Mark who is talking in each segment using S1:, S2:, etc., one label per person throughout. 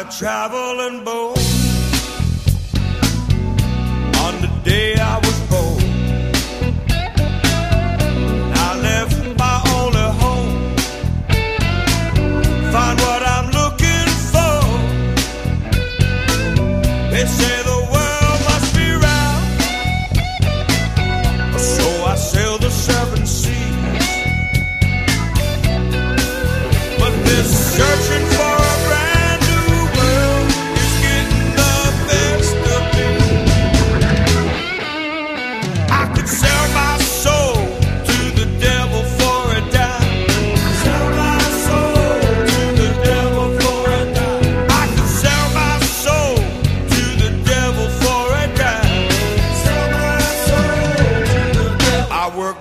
S1: a traveling boat on the day I was.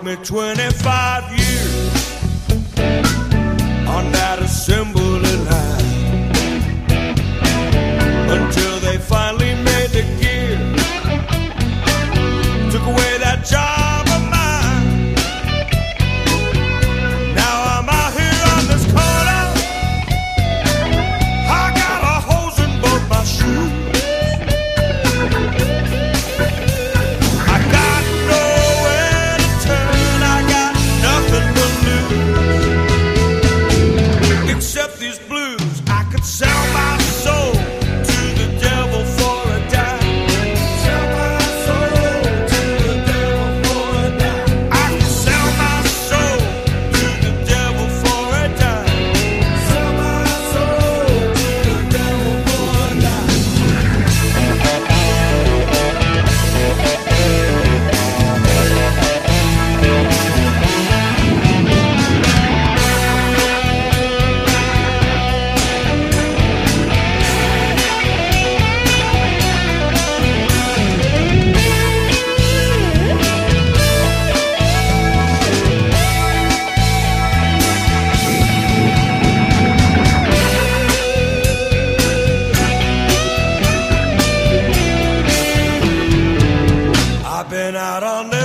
S1: me 25 years. I could sell my soul. out on the